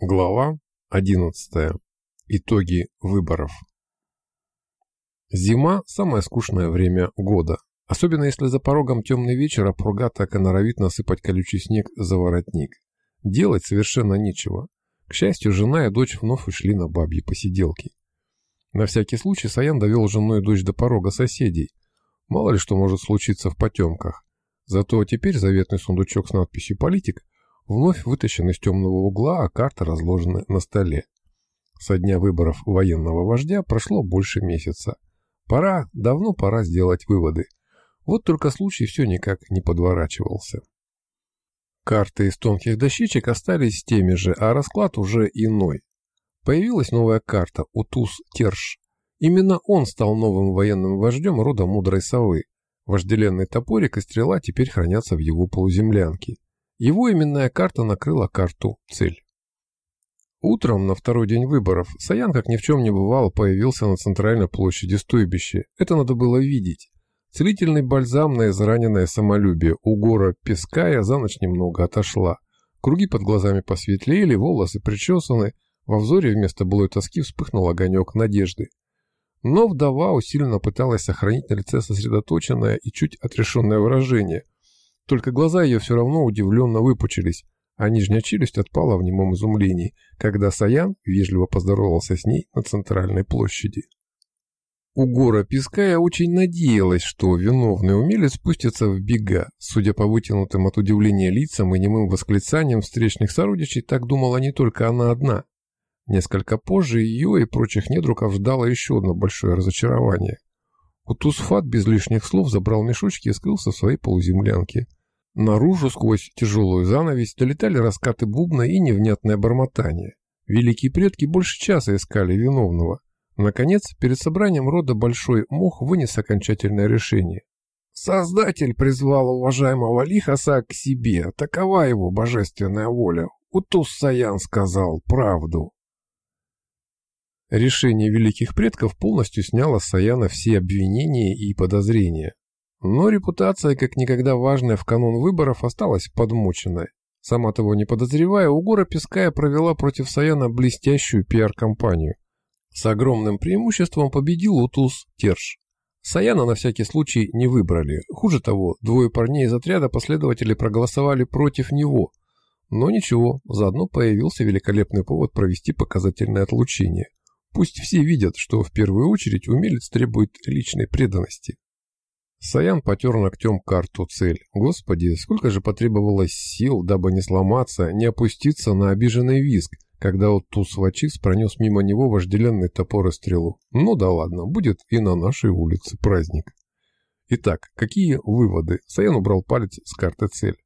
Глава 11. Итоги выборов. Зима – самое скучное время года. Особенно если за порогом темный вечер, а пруга так и норовит насыпать колючий снег за воротник. Делать совершенно нечего. К счастью, жена и дочь вновь ушли на бабьи посиделки. На всякий случай Саян довел жену и дочь до порога соседей. Мало ли что может случиться в потемках. Зато теперь заветный сундучок с надписью «Политик» вновь вытащен из темного угла, а карты разложены на столе. Со дня выборов военного вождя прошло больше месяца. Пора, давно пора сделать выводы. Вот только случай все никак не подворачивался. Карты из тонких дощечек остались теми же, а расклад уже иной. Появилась новая карта Утус Терш. Именно он стал новым военным вождем рода мудрой совы. Вожделенный топорик и стрела теперь хранятся в его полуземлянке. Его именная карта накрыла карту «Цель». Утром, на второй день выборов, Саян, как ни в чем не бывало, появился на центральной площади стойбище. Это надо было видеть. Целительный бальзам на израненное самолюбие. У гора Пеская за ночь немного отошла. Круги под глазами посветлели, волосы причесаны. Во взоре вместо былой тоски вспыхнул огонек надежды. Но вдова усиленно пыталась сохранить на лице сосредоточенное и чуть отрешенное выражение – только глаза ее все равно удивленно выпучились, а нижняя челюсть отпала в немом изумлении, когда Саян вежливо поздоровался с ней на центральной площади. У гора Пеская очень надеялась, что виновный умелец спустится в бега. Судя по вытянутым от удивления лицам и немым восклицаниям встречных сородичей, так думала не только она одна. Несколько позже ее и прочих недругов ждало еще одно большое разочарование. Утусфат без лишних слов забрал мешочки и скрылся в своей полуземлянке. Наружу сквозь тяжелую занавесь долетали раскаты бубна и невнятное бормотание. Великие предки больше часа искали виновного. Наконец, перед собранием рода Большой Мох вынес окончательное решение. Создатель призвал уважаемого Лихаса к себе. Такова его божественная воля. Утус Саян сказал правду. Решение великих предков полностью сняло с Саяна все обвинения и подозрения. Но репутация, как никогда важная в канун выборов, осталась подмоченной. Сама того не подозревая, Угора Пеская провела против Саяна блестящую пиар-компанию. С огромным преимуществом победил Утус Терш. Саяна на всякий случай не выбрали. Хуже того, двое парней из отряда последователей проголосовали против него. Но ничего, заодно появился великолепный повод провести показательное отлучение. Пусть все видят, что в первую очередь умелец требует личной преданности. Саян потер ногтем карту цель. Господи, сколько же потребовалось сил, дабы не сломаться, не опуститься на обиженный виск, когда вот Тусвачис пронес мимо него вожделенный топор и стрелу. Ну да ладно, будет и на нашей улице праздник. Итак, какие выводы? Саян убрал палец с карты цель.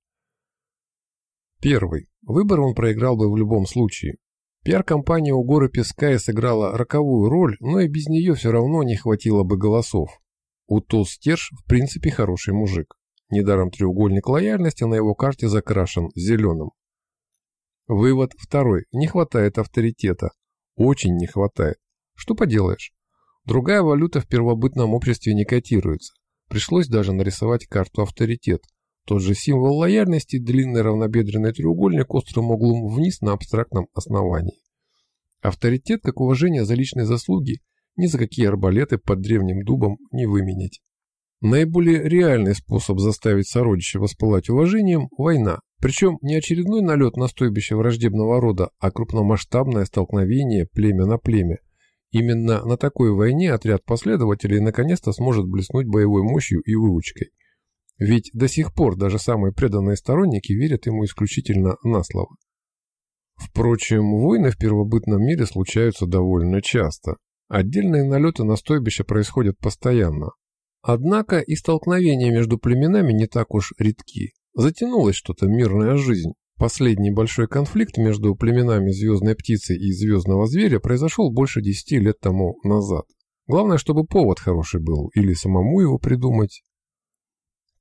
Первый. Выбор он проиграл бы в любом случае. Пиар-компания у горы Пеская сыграла роковую роль, но и без нее все равно не хватило бы голосов. Утул Стерж в принципе хороший мужик. Недаром треугольник лояльности на его карте закрашен зеленым. Вывод второй. Не хватает авторитета. Очень не хватает. Что поделаешь? Другая валюта в первобытном обществе не котируется. Пришлось даже нарисовать карту авторитет. Тот же символ лояльности, длинный равнобедренный треугольник острым углом вниз на абстрактном основании. Авторитет, как уважение за личные заслуги, ни за какие арбалеты под древним дубом не выменять. Наиболее реальный способ заставить сородича воспылать уважением – война. Причем не очередной налет на стойбище враждебного рода, а крупномасштабное столкновение племя на племя. Именно на такой войне отряд последователей наконец-то сможет блеснуть боевой мощью и выучкой. Ведь до сих пор даже самые преданные сторонники верят ему исключительно на слово. Впрочем, войны в первобытном мире случаются довольно часто. Отдельные налеты на стойбище происходят постоянно. Однако и столкновения между племенами не так уж редки. Затянулась что-то мирная жизнь. Последний большой конфликт между племенами звездной птицы и звездного зверя произошел больше десяти лет тому назад. Главное, чтобы повод хороший был, или самому его придумать.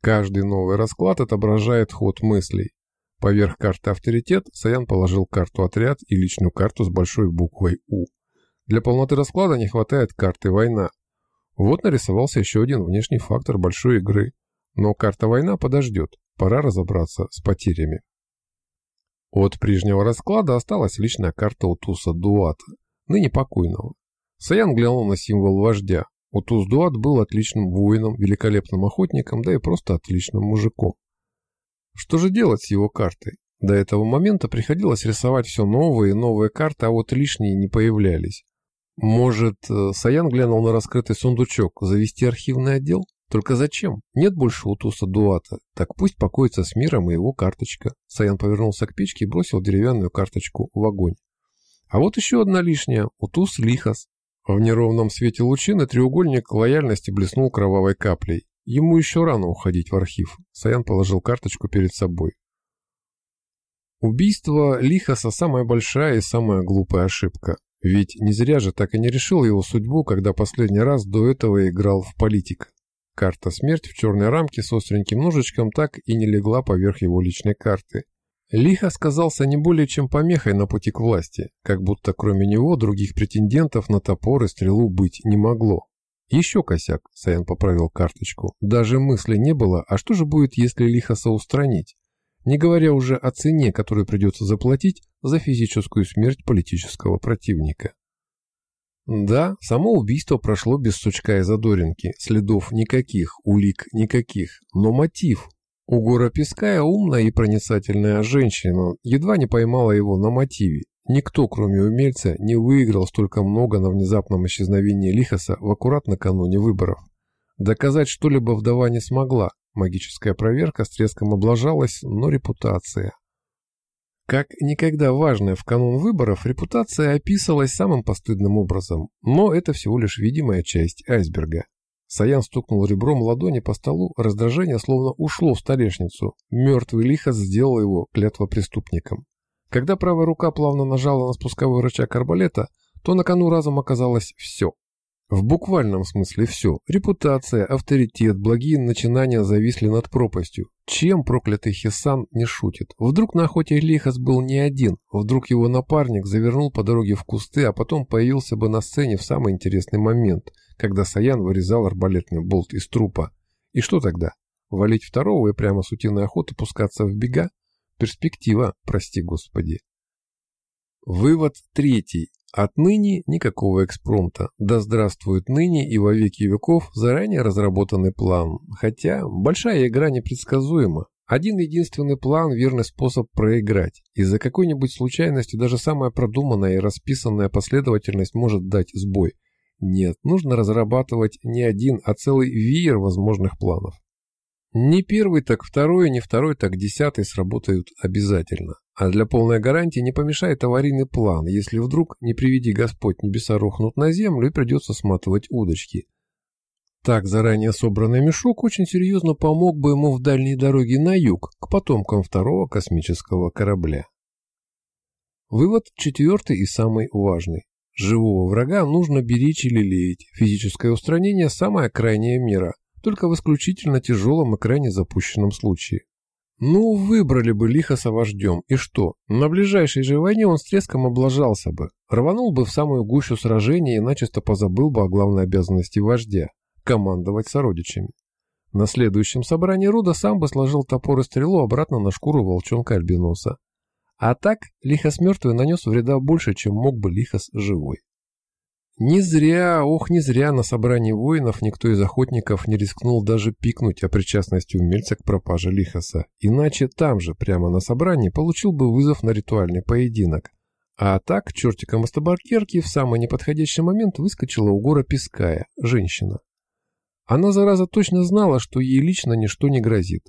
Каждый новый расклад отображает ход мыслей. Поверх карты «Авторитет» Саян положил карту «Отряд» и личную карту с большой буквой «У». Для полноты расклада не хватает карты «Война». Вот нарисовался еще один внешний фактор большой игры. Но карта «Война» подождет, пора разобраться с потерями. От прежнего расклада осталась личная карта Утуса Дуата, ныне покойного. Саян глянул на символ вождя. Утус Дуат был отличным воином, великолепным охотником, да и просто отличным мужиком. Что же делать с его картой? До этого момента приходилось рисовать все новые и новые карты, а вот лишние не появлялись. Может, э, Саян глянул на раскрытый сундучок, завести архивный отдел? Только зачем? Нет больше Утуса Дуата. Так пусть покоится с миром и его карточка. Саян повернулся к печке и бросил деревянную карточку в огонь. А вот еще одна лишняя. Утус Лихас. В неровном свете лучины треугольник лояльности блеснул кровавой каплей. Ему еще рано уходить в архив. Саян положил карточку перед собой. Убийство Лихаса самая большая и самая глупая ошибка. Ведь не зря же так и не решил его судьбу, когда последний раз до этого играл в политика. Карта «Смерть» в черной рамке с остреньким ножичком так и не легла поверх его личной карты. Лихо сказался не более чем помехой на пути к власти, как будто кроме него других претендентов на топор и стрелу быть не могло. Еще косяк, Саян поправил карточку. Даже мысли не было, а что же будет, если Лихоса устранить? Не говоря уже о цене, которую придется заплатить за физическую смерть политического противника. Да, само убийство прошло без сучка и задоринки, следов никаких, улик никаких, но мотив. У Гора Пеская умная и проницательная женщина едва не поймала его на мотиве. Никто, кроме умельца, не выиграл столько много на внезапном исчезновении Лихоса в аккурат накануне выборов. Доказать что-либо вдова не смогла, магическая проверка с треском облажалась, но репутация. Как никогда важная в канун выборов, репутация описывалась самым постыдным образом, но это всего лишь видимая часть айсберга. Саян стукнул ребром ладони по столу, раздражение словно ушло в столешницу. Мертвый лихо сделал его клятва преступником. Когда правая рука плавно нажала на спусковой рычаг арбалета, то на кону разом оказалось все. В буквальном смысле все. Репутация, авторитет, благие начинания зависли над пропастью. Чем проклятый Хисан не шутит? Вдруг на охоте Лихас был не один, вдруг его напарник завернул по дороге в кусты, а потом появился бы на сцене в самый интересный момент, когда Саян вырезал арбалетный болт из трупа. И что тогда? Валить второго и прямо с утиной охоты пускаться в бега? Перспектива, прости господи. Вывод третий. Отныне никакого экспромта. Да здравствует ныне и во веки веков заранее разработанный план. Хотя большая игра непредсказуема. Один единственный план – верный способ проиграть. Из-за какой-нибудь случайности даже самая продуманная и расписанная последовательность может дать сбой. Нет, нужно разрабатывать не один, а целый веер возможных планов. Не первый, так второй, не второй, так десятый сработают обязательно. А для полной гарантии не помешает аварийный план, если вдруг, не приведи Господь, небеса рухнут на землю и придется сматывать удочки. Так заранее собранный мешок очень серьезно помог бы ему в дальней дороге на юг, к потомкам второго космического корабля. Вывод четвертый и самый важный. Живого врага нужно беречь и лелеять. Физическое устранение – самая крайняя мера, только в исключительно тяжелом и крайне запущенном случае. Ну, выбрали бы Лихоса вождем, и что? На ближайшей же войне он с треском облажался бы, рванул бы в самую гущу сражения и начисто позабыл бы о главной обязанности вождя – командовать сородичами. На следующем собрании рода сам бы сложил топор и стрелу обратно на шкуру волчонка-альбиноса. А так Лихос мертвый нанес вреда больше, чем мог бы Лихос живой. Не зря, ох, не зря на собрании воинов никто из охотников не рискнул даже пикнуть о причастности умельца к пропаже Лихоса. Иначе там же, прямо на собрании, получил бы вызов на ритуальный поединок. А так, чертиком из табакерки в самый неподходящий момент выскочила у гора Пеская, женщина. Она, зараза, точно знала, что ей лично ничто не грозит.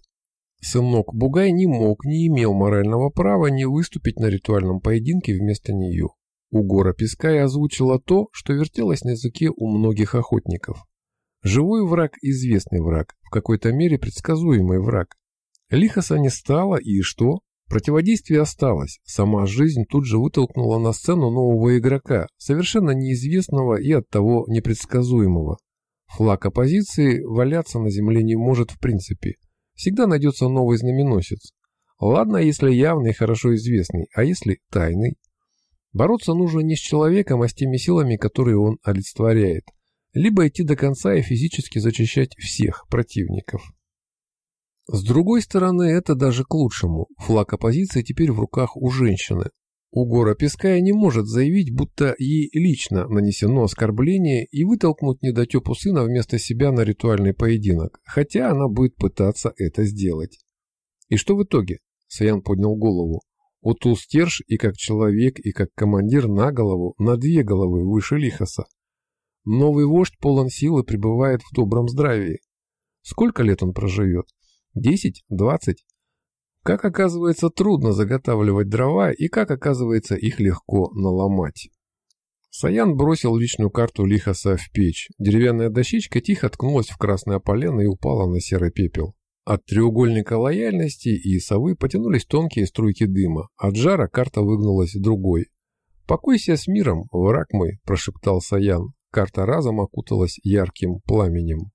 Сынок Бугай не мог, не имел морального права не выступить на ритуальном поединке вместо нее. Угора Песка и озвучила то, что вертелось на языке у многих охотников. Живой враг – известный враг, в какой-то мере предсказуемый враг. Лихоса не стало, и что? Противодействие осталось. Сама жизнь тут же вытолкнула на сцену нового игрока, совершенно неизвестного и оттого непредсказуемого. Флаг оппозиции валяться на земле не может в принципе. Всегда найдется новый знаменосец. Ладно, если явный и хорошо известный, а если тайный? Бороться нужно не с человеком, а с теми силами, которые он олицетворяет. Либо идти до конца и физически зачищать всех противников. С другой стороны, это даже к лучшему. Флаг оппозиции теперь в руках у женщины. У Гора Пеская не может заявить, будто ей лично нанесено оскорбление и вытолкнуть недотепу сына вместо себя на ритуальный поединок, хотя она будет пытаться это сделать. И что в итоге? Саян поднял голову. Утул Стерж и как человек, и как командир на голову, на две головы выше Лихаса. Новый вождь полон силы пребывает в добром здравии. Сколько лет он проживет? Десять? Двадцать? Как оказывается, трудно заготавливать дрова и как оказывается их легко наломать. Саян бросил личную карту Лихаса в печь. Деревянная дощечка тихо ткнулась в красное полено и упала на серый пепел. От треугольника лояльности и совы потянулись тонкие струйки дыма. От жара карта выгнулась другой. «Покойся с миром, враг мой», – прошептал Саян. Карта разом окуталась ярким пламенем.